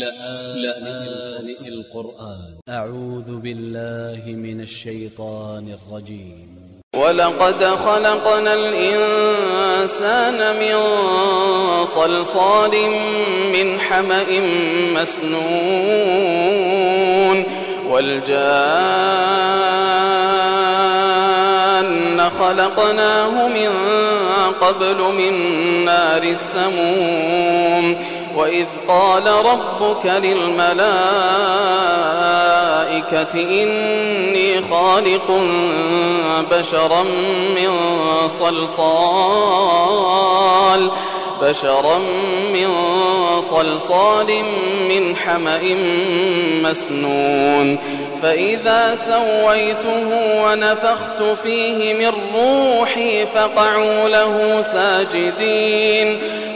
لآن القرآن. أ ع و ذ ب ا ل ل ه من ا ل ش ي ط ا ن ا ل ج ي م ولقد خلقنا الإنسان من صلصال من حمأ مسنون والجان خلقناه من قبل من نار السموم. وإذ قال ربك للملائكة إني خالق بشرا من صلصال بشرا من صلصال من حمأ مسنون. فإذا سويته ونفخت فيه من روحي فقعوا له ساجدين.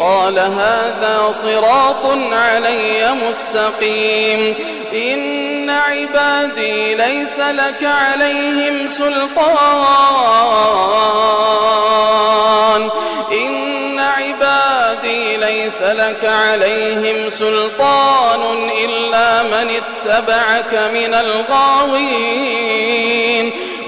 قال هذا صراط علي مستقيم. إن عبادي ليس لك عليهم سلطان. إن عبادي ليس لك عليهم سلطان إلا من اتبعك من الغاوين.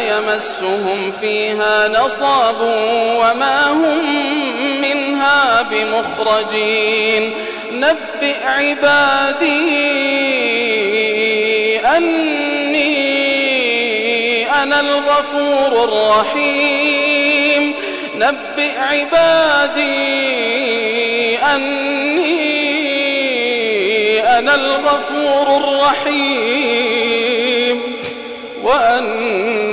يمسهم فيها نصاب وما هم منها بمخرجين. نبئ عبادي أني أنا الغفور الرحيم. نبئ عبادي أني أنا الغفور الرحيم. وأن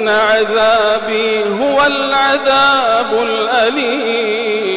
عذابي هو العذاب الأليم